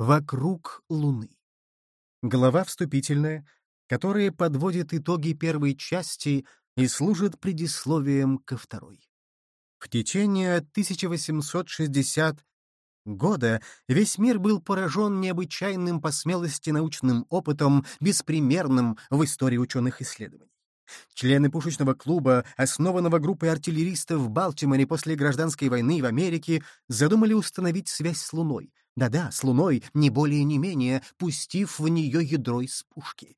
Вокруг Луны. Глава вступительная, которая подводит итоги первой части и служит предисловием ко второй. В течение 1860 года весь мир был поражен необычайным по смелости научным опытом, беспримерным в истории ученых исследований. Члены пушечного клуба, основанного группой артиллеристов в Балтиморе после гражданской войны в Америке, задумали установить связь с Луной. Да-да, с Луной, не более не менее, пустив в нее ядро из пушки.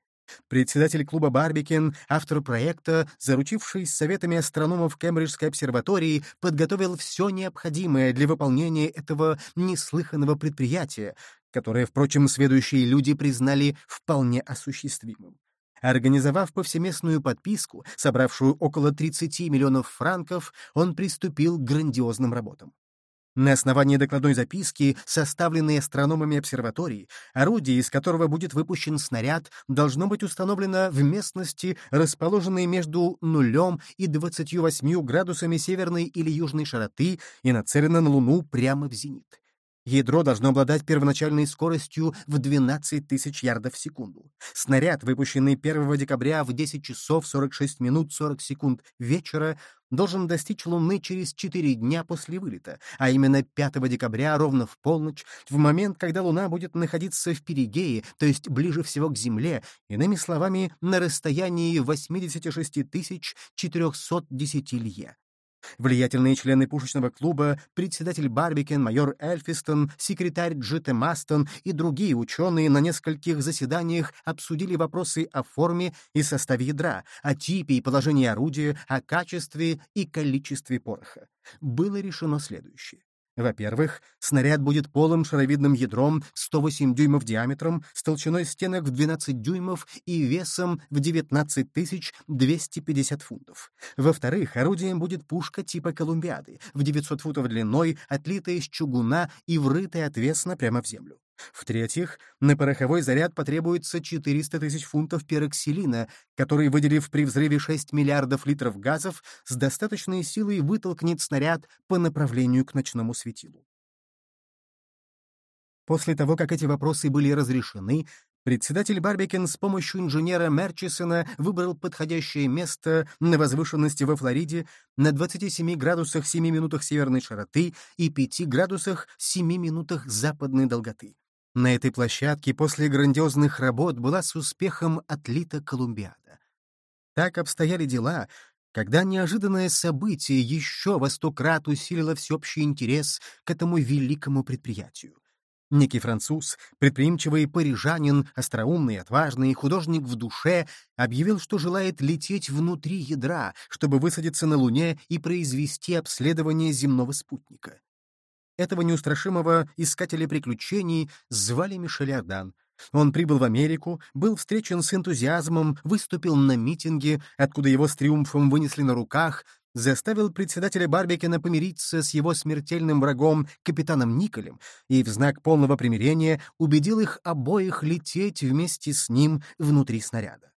Председатель клуба Барбикен, автор проекта, заручившись советами астрономов Кембриджской обсерватории, подготовил все необходимое для выполнения этого неслыханного предприятия, которое, впрочем, следующие люди признали вполне осуществимым. Организовав повсеместную подписку, собравшую около 30 миллионов франков, он приступил к грандиозным работам. На основании докладной записки, составленной астрономами обсерватории, орудие, из которого будет выпущен снаряд, должно быть установлено в местности, расположенной между нулем и 28 градусами северной или южной широты и нацелено на Луну прямо в зенит. Ядро должно обладать первоначальной скоростью в 12 тысяч ярдов в секунду. Снаряд, выпущенный 1 декабря в 10 часов 46 минут 40 секунд вечера, должен достичь Луны через 4 дня после вылета, а именно 5 декабря ровно в полночь, в момент, когда Луна будет находиться в перигее, то есть ближе всего к Земле, иными словами, на расстоянии 86 410 лье. Влиятельные члены пушечного клуба, председатель Барбикен, майор Эльфистон, секретарь Джита Мастон и другие ученые на нескольких заседаниях обсудили вопросы о форме и составе ядра, о типе и положении орудия, о качестве и количестве пороха. Было решено следующее. Во-первых, снаряд будет полым шаровидным ядром 108 дюймов диаметром, с толщиной стенок в 12 дюймов и весом в 19 250 фунтов. Во-вторых, орудием будет пушка типа Колумбиады, в 900 футов длиной, отлитая из чугуна и врытая отвесно прямо в землю. В-третьих, на пороховой заряд потребуется 400 тысяч фунтов пероксилина, который, выделив при взрыве 6 миллиардов литров газов, с достаточной силой вытолкнет снаряд по направлению к ночному светилу. После того, как эти вопросы были разрешены, председатель Барбикен с помощью инженера Мерчисона выбрал подходящее место на возвышенности во Флориде на 27 градусах 7 минутах северной широты и 5 градусах 7 минутах западной долготы. На этой площадке после грандиозных работ была с успехом отлита Колумбиада. Так обстояли дела, когда неожиданное событие еще во сто крат усилило всеобщий интерес к этому великому предприятию. Некий француз, предприимчивый парижанин, остроумный, отважный, художник в душе, объявил, что желает лететь внутри ядра, чтобы высадиться на Луне и произвести обследование земного спутника. Этого неустрашимого искателя приключений звали Мишель Ардан. Он прибыл в Америку, был встречен с энтузиазмом, выступил на митинге, откуда его с триумфом вынесли на руках, заставил председателя Барбекена помириться с его смертельным врагом капитаном Николем и в знак полного примирения убедил их обоих лететь вместе с ним внутри снаряда.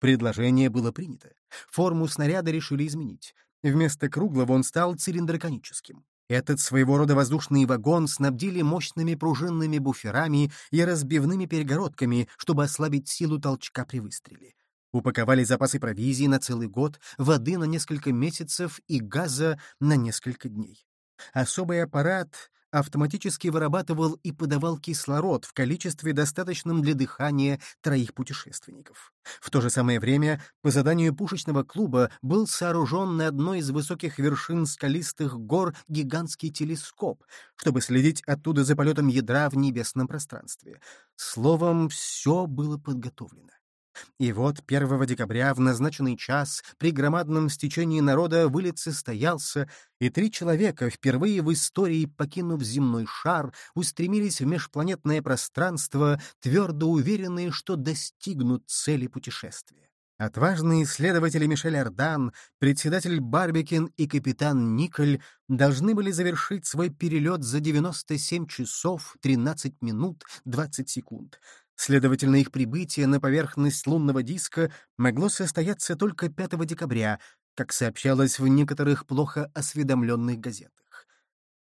Предложение было принято. Форму снаряда решили изменить. Вместо круглого он стал цилиндроконическим. Этот своего рода воздушный вагон снабдили мощными пружинными буферами и разбивными перегородками, чтобы ослабить силу толчка при выстреле. Упаковали запасы провизии на целый год, воды на несколько месяцев и газа на несколько дней. Особый аппарат автоматически вырабатывал и подавал кислород в количестве, достаточном для дыхания троих путешественников. В то же самое время, по заданию пушечного клуба, был сооружен на одной из высоких вершин скалистых гор гигантский телескоп, чтобы следить оттуда за полетом ядра в небесном пространстве. Словом, все было подготовлено. И вот 1 декабря в назначенный час при громадном стечении народа вылет состоялся, и три человека, впервые в истории покинув земной шар, устремились в межпланетное пространство, твердо уверенные, что достигнут цели путешествия. Отважные исследователи Мишель Ардан, председатель Барбикин и капитан Николь должны были завершить свой перелет за 97 часов 13 минут 20 секунд. Следовательно, их прибытие на поверхность лунного диска могло состояться только 5 декабря, как сообщалось в некоторых плохо осведомленных газетах.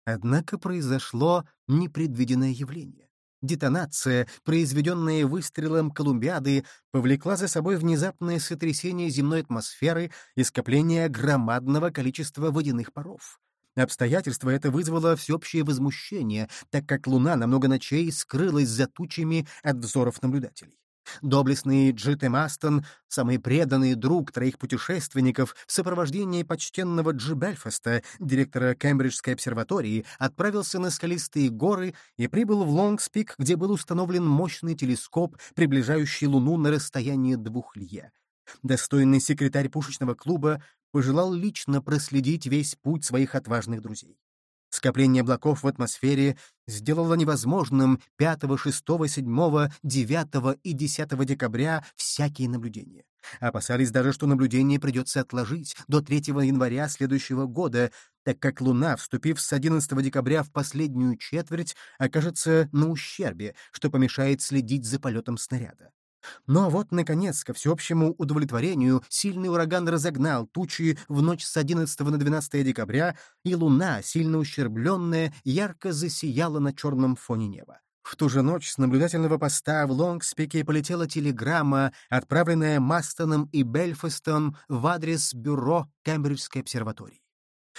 Однако произошло непредвиденное явление. Детонация, произведенная выстрелом Колумбиады, повлекла за собой внезапное сотрясение земной атмосферы и скопление громадного количества водяных паров. Обстоятельство это вызвало всеобщее возмущение, так как Луна на много ночей скрылась за тучами от взоров наблюдателей. Доблестный Джит Мастон, самый преданный друг троих путешественников, в сопровождении почтенного Джи Бельфаста, директора Кембриджской обсерватории, отправился на скалистые горы и прибыл в Лонгспик, где был установлен мощный телескоп, приближающий Луну на расстояние двух лье. Достойный секретарь пушечного клуба пожелал лично проследить весь путь своих отважных друзей. Скопление облаков в атмосфере сделало невозможным 5, 6, 7, 9 и 10 декабря всякие наблюдения. Опасались даже, что наблюдение придется отложить до 3 января следующего года, так как Луна, вступив с 11 декабря в последнюю четверть, окажется на ущербе, что помешает следить за полетом снаряда. Но вот, наконец, ко всеобщему удовлетворению, сильный ураган разогнал тучи в ночь с 11 на 12 декабря, и луна, сильно ущербленная, ярко засияла на черном фоне неба. В ту же ночь с наблюдательного поста в Лонгспике полетела телеграмма, отправленная Мастоном и Бельфастом в адрес бюро Кембриджской обсерватории.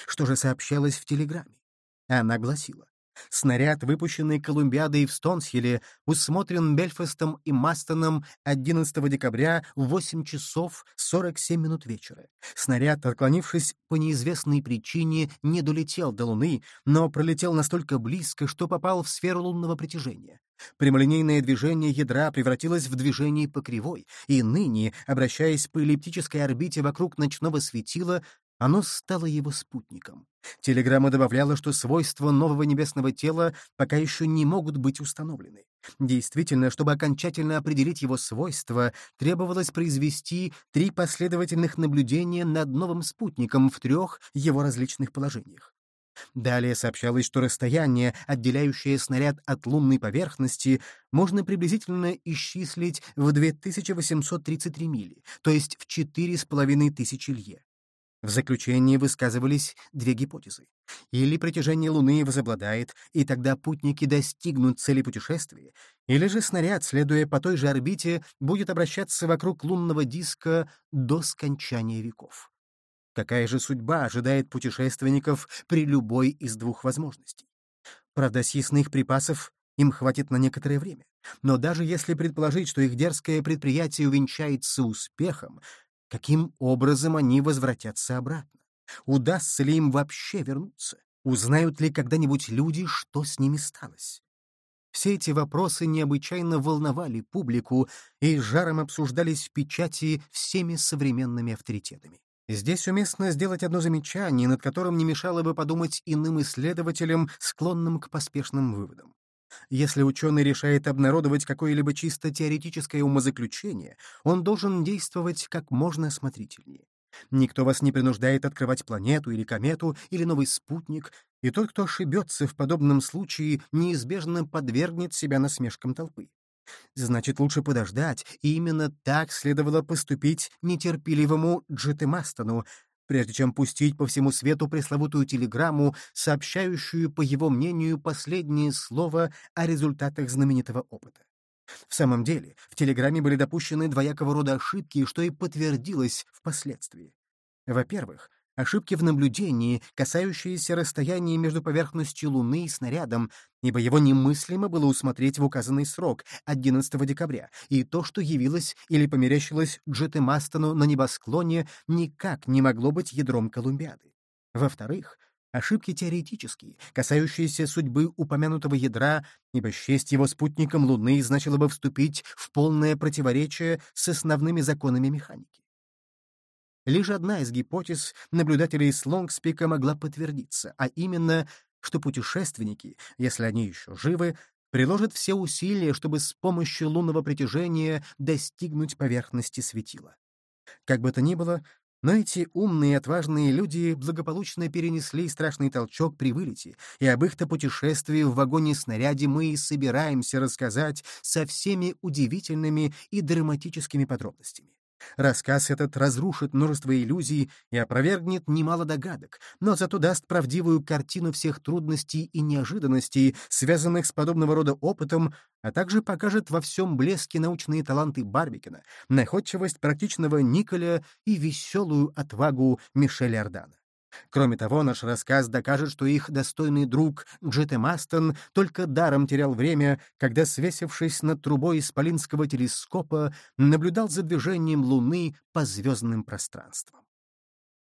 Что же сообщалось в телеграмме? Она гласила. Снаряд, выпущенный Колумбиадой в Стонсхилле, усмотрен Бельфастом и Мастоном 11 декабря в 8 часов 47 минут вечера. Снаряд, отклонившись по неизвестной причине, не долетел до Луны, но пролетел настолько близко, что попал в сферу лунного притяжения. Прямолинейное движение ядра превратилось в движение по кривой, и ныне, обращаясь по эллиптической орбите вокруг ночного светила, оно стало его спутником. Телеграмма добавляла, что свойства нового небесного тела пока еще не могут быть установлены. Действительно, чтобы окончательно определить его свойства, требовалось произвести три последовательных наблюдения над новым спутником в трех его различных положениях. Далее сообщалось, что расстояние, отделяющее снаряд от лунной поверхности, можно приблизительно исчислить в 2833 мили, то есть в 4500 лье. В заключении высказывались две гипотезы. Или притяжение Луны возобладает, и тогда путники достигнут цели путешествия, или же снаряд, следуя по той же орбите, будет обращаться вокруг лунного диска до скончания веков. Какая же судьба ожидает путешественников при любой из двух возможностей? Правда, съестных припасов им хватит на некоторое время. Но даже если предположить, что их дерзкое предприятие увенчается успехом, Каким образом они возвратятся обратно? Удастся ли им вообще вернуться? Узнают ли когда-нибудь люди, что с ними сталось? Все эти вопросы необычайно волновали публику и жаром обсуждались в печати всеми современными авторитетами. Здесь уместно сделать одно замечание, над которым не мешало бы подумать иным исследователям, склонным к поспешным выводам. Если ученый решает обнародовать какое-либо чисто теоретическое умозаключение, он должен действовать как можно осмотрительнее. Никто вас не принуждает открывать планету или комету или новый спутник, и тот, кто ошибется в подобном случае, неизбежно подвергнет себя насмешкам толпы. Значит, лучше подождать, и именно так следовало поступить нетерпеливому Джетемастону, прежде чем пустить по всему свету пресловутую телеграмму, сообщающую, по его мнению, последнее слово о результатах знаменитого опыта. В самом деле, в телеграмме были допущены двоякого рода ошибки, что и подтвердилось впоследствии. Во-первых, ошибки в наблюдении, касающиеся расстояния между поверхностью Луны и снарядом, ибо его немыслимо было усмотреть в указанный срок, 11 декабря, и то, что явилось или померещилось Джете Мастону на небосклоне, никак не могло быть ядром Колумбиады. Во-вторых, ошибки теоретические, касающиеся судьбы упомянутого ядра, ибо счесть его спутником Луны значило бы вступить в полное противоречие с основными законами механики. Лишь одна из гипотез наблюдателей с Лонгспика могла подтвердиться, а именно, что путешественники, если они еще живы, приложат все усилия, чтобы с помощью лунного притяжения достигнуть поверхности светила. Как бы то ни было, но эти умные и отважные люди благополучно перенесли страшный толчок при вылете, и об их-то путешествии в вагоне-снаряде мы и собираемся рассказать со всеми удивительными и драматическими подробностями. Рассказ этот разрушит множество иллюзий и опровергнет немало догадок, но зато даст правдивую картину всех трудностей и неожиданностей, связанных с подобного рода опытом, а также покажет во всем блеске научные таланты Барбикина, находчивость практичного Николя и веселую отвагу Мишеля Ордана. Кроме того, наш рассказ докажет, что их достойный друг Джетте Мастон только даром терял время, когда, свесившись над трубой исполинского телескопа, наблюдал за движением Луны по звездным пространствам.